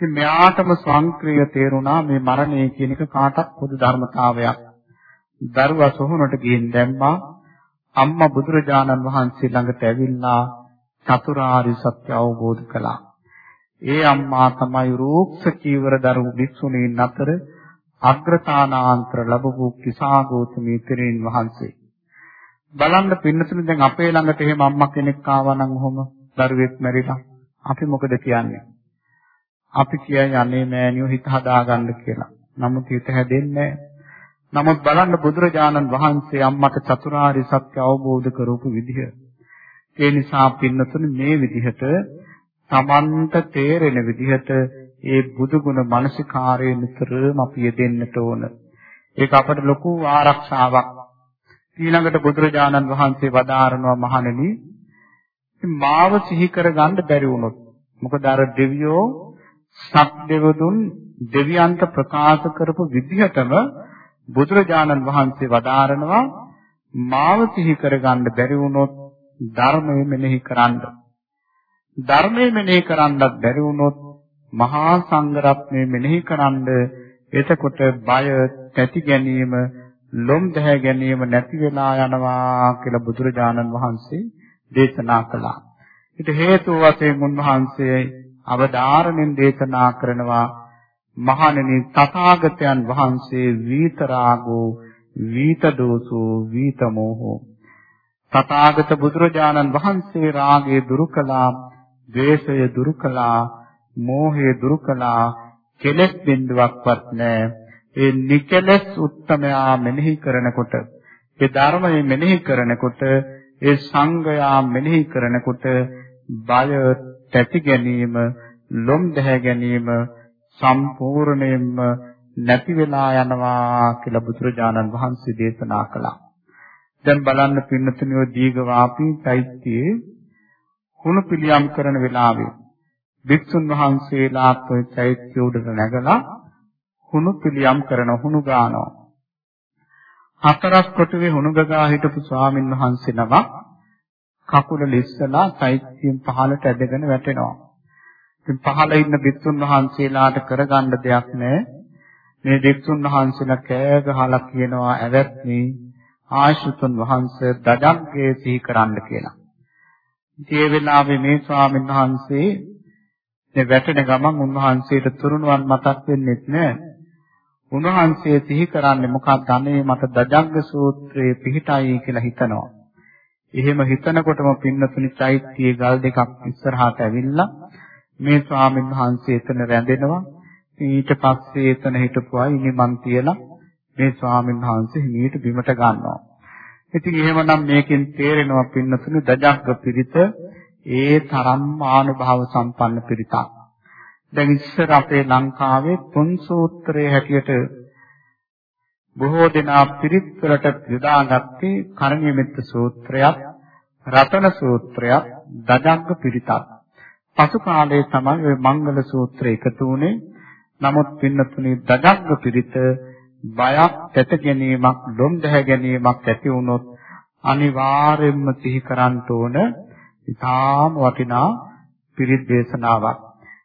[SPEAKER 1] ඉතින් මෙයාටම සංක්‍රීය තේරුණා මේ මරණය කියන එක කාටත් පොදු ධර්මතාවයක්. දරුවා සොහොනට ගිහින් දැම්මා අම්මා බුදුරජාණන් වහන්සේ ළඟට ඇවිල්ලා චතුරාර්ය සත්‍ය අවබෝධ කළා. ඒ අම්මා තමයි රූක්ෂ චීවර දරු භික්ෂුණීන් අතර අග්‍රතානාන්තර ලැබපු කිසాగෝතමී තෙරින් වහන්සේ. බලන්න පින්නතුනේ දැන් අපේ ළඟට එහෙම අම්මා කෙනෙක් ආවා නම් ඔහොම දරුවෙක් මැරිලා අපි මොකද කියන්නේ? අපි කියයි අනේ මෑණියෝ හිත හදාගන්න කියලා. නමුත් හිත හැදෙන්නේ නමුත් බලන්න බුදුරජාණන් වහන්සේ අම්මට චතුරාර්ය සත්‍ය අවබෝධ කරවපු විදිහ. ඒ නිසා පින්නතුනේ මේ විදිහට Tamanta තේරෙන විදිහට ඒ බුදුගුණ මානසිකාරයේ නිතරම අපි යෙදෙන්නට ඕන. ඒක අපට ලොකු ආරක්ෂාවක්. ඊළඟට බුදුරජාණන් වහන්සේ වදාරනවා මහණෙනි මාව සිහි කරගන්න බැරි වුණොත් මොකද අර දෙවියෝ සත්දෙවතුන් දෙවියන්ට ප්‍රකාශ කරපු විදිහටම බුදුරජාණන් වහන්සේ වදාරනවා මාව සිහි කරගන්න බැරි වුණොත් ධර්මය මෙනෙහි කරන්න. ධර්මය මෙනෙහි කරන්නත් බැරි වුණොත් මහා සංඝරත්නය මෙනෙහි කරන්න එතකොට බය, තැති ගැනීම ලොම් දැහැ ගැනීම නැති වෙලා යනවා කියලා බුදුරජාණන් වහන්සේ දේශනා කළා. ඊට හේතු වශයෙන් උන්වහන්සේ අවධාරණයෙන් දේශනා කරනවා මහණෙනි තථාගතයන් වහන්සේ වීතරාගෝ වීතදෝසෝ වීතමෝහෝ තථාගත බුදුරජාණන් වහන්සේ රාගය දුරු කළා, ද්වේෂය දුරු කළා, මෝහය දුරු කළා, කෙලෙස් බිඳුවක්වත් නැහැ. ඒ නිකලස් උත්තමයා මෙනෙහි කරනකොට, ඒ ධර්මයේ මෙනෙහි කරනකොට, ඒ සංගයා මෙනෙහි කරනකොට බය තැති ගැනීම, ලොම් දැහැ ගැනීම සම්පූර්ණයෙන්ම නැති වෙලා යනවා කියලා බුදුරජාණන් වහන්සේ දේශනා කළා. දැන් බලන්න පින්නතුනි ඔය දීඝවාපී චෛත්‍යයේ කුණු පිළියම් කරන වෙලාවේ භික්ෂුන් වහන්සේලාත් ඔය චෛත්‍ය උඩට නැගලා කුණු පිළියම් කරන හුණු ගානවා. හතරක් කොටුවේ හුණු ගගා හිටපු ස්වාමින් වහන්සේ නමක් කකුල ලිස්සලා චෛත්‍යයෙන් පහළට ඇදගෙන වැටෙනවා. ඉතින් පහළ ඉන්න භික්ෂුන් වහන්සේලාට කරගන්න දෙයක් නැහැ. මේ භික්ෂුන් වහන්සේලා කෑ ගහලා කියනවා ඇවැත්නි ආශුතුන් වහන්සේ දඩම්ගේ සිහි කරන්න කියලා. ඉතින් ඒ වෙලාවේ මේ ස්වාමීන් වහන්සේ මේ වැටෙන ගමන් උන්වහන්සේට තුරුණුවන් මතක් වෙන්නේ නැහැ. උන්වහන්සේ සිහි කරන්නේ මොකක්ද? අනේ මට දජංග සූත්‍රයේ පිහිටයි කියලා හිතනවා. එහෙම හිතනකොටම පින්නතුනි චෛත්‍යයේ ගල් දෙකක් ඉස්සරහට ඇවිල්ලා මේ ස්වාමීන් වහන්සේ එතන රැඳෙනවා. ඊට පස්සේ එතන හිටපු අය ඉනිමන් තියලා මේ ස්වාමීන් වහන්සේ හිමීට බිමට ගන්නවා. ඉතින් එහෙමනම් මේකෙන් තේරෙනවා පින්නතුනි දජග්ග පිරිත ඒ තරම් ආනුභාව සම්පන්න පිරිතක්. දැන් ඉස්සර අපේ ලංකාවේ තුන් සූත්‍රයේ හැටියට බොහෝ දෙනා පිරිත් වලට යොදාගත්තේ කරණීයමෙත්ත සූත්‍රයක්, රතන සූත්‍රයක්, දජග්ග පිරිතක්. පසු කාලයේ තමයි ওই මංගල සූත්‍රය එකතු වුනේ. නමුත් පින්නතුනි දජග්ග පිරිත බයක් තැත ගැනීමක්, ලොම් දැහැ ගැනීමක් ඇති වුණොත් අනිවාර්යයෙන්ම සිහි කරන්න ඕන ඉතාම වටිනා පිරිත් දේශනාවක්.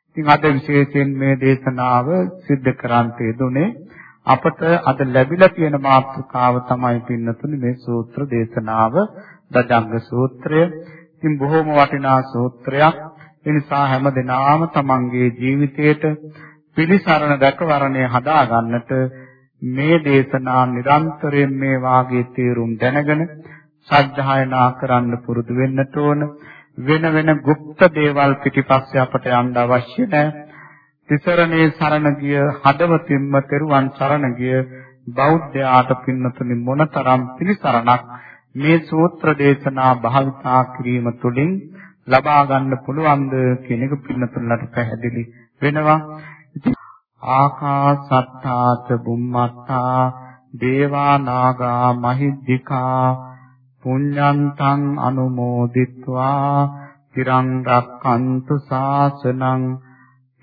[SPEAKER 1] ඉතින් අද විශේෂයෙන් මේ දේශනාව සිද්ධ කරන්ට යෙදුනේ අපට අද ලැබිලා තියෙන මාතෘකාව තමයි පින්නතුනි මේ සූත්‍ර දේශනාව දජංග සූත්‍රය. ඉතින් බොහොම වටිනා සූත්‍රයක්. ඒ නිසා හැම දිනාම තමන්ගේ ජීවිතයට පිළිසරණ දැකවරණය හදා ගන්නට මේ දේශනා නිරන්තරයෙන් මේ වාගේ තේරුම් දැනගෙන සත්‍යයනා කරන්න පුරුදු වෙන්නට ඕන වෙන වෙන গুপ্ত දේවල් පිටිපස්සේ අපට යන්න අවශ්‍ය නැහැ. තිසරණේ සරණ ගිය හදවතින්ම තෙරුවන් සරණ ගිය බෞද්ධයාට පින්නතුනි මොනතරම් පිළිසරණක් මේ සූත්‍ර දේශනා භාවිතා කිරීම තුළින් ලබා ගන්න පුළුවන්ද කියන එක පින්නතුන්ලට පැහැදිලි වෙනවා. ආකාසත්තාත බුම්මත්තා දේවා නාග මහිද්దికා පුඤ්ඤන්තං අනුමෝදිත්වා තිරං රක්칸තු සාසනං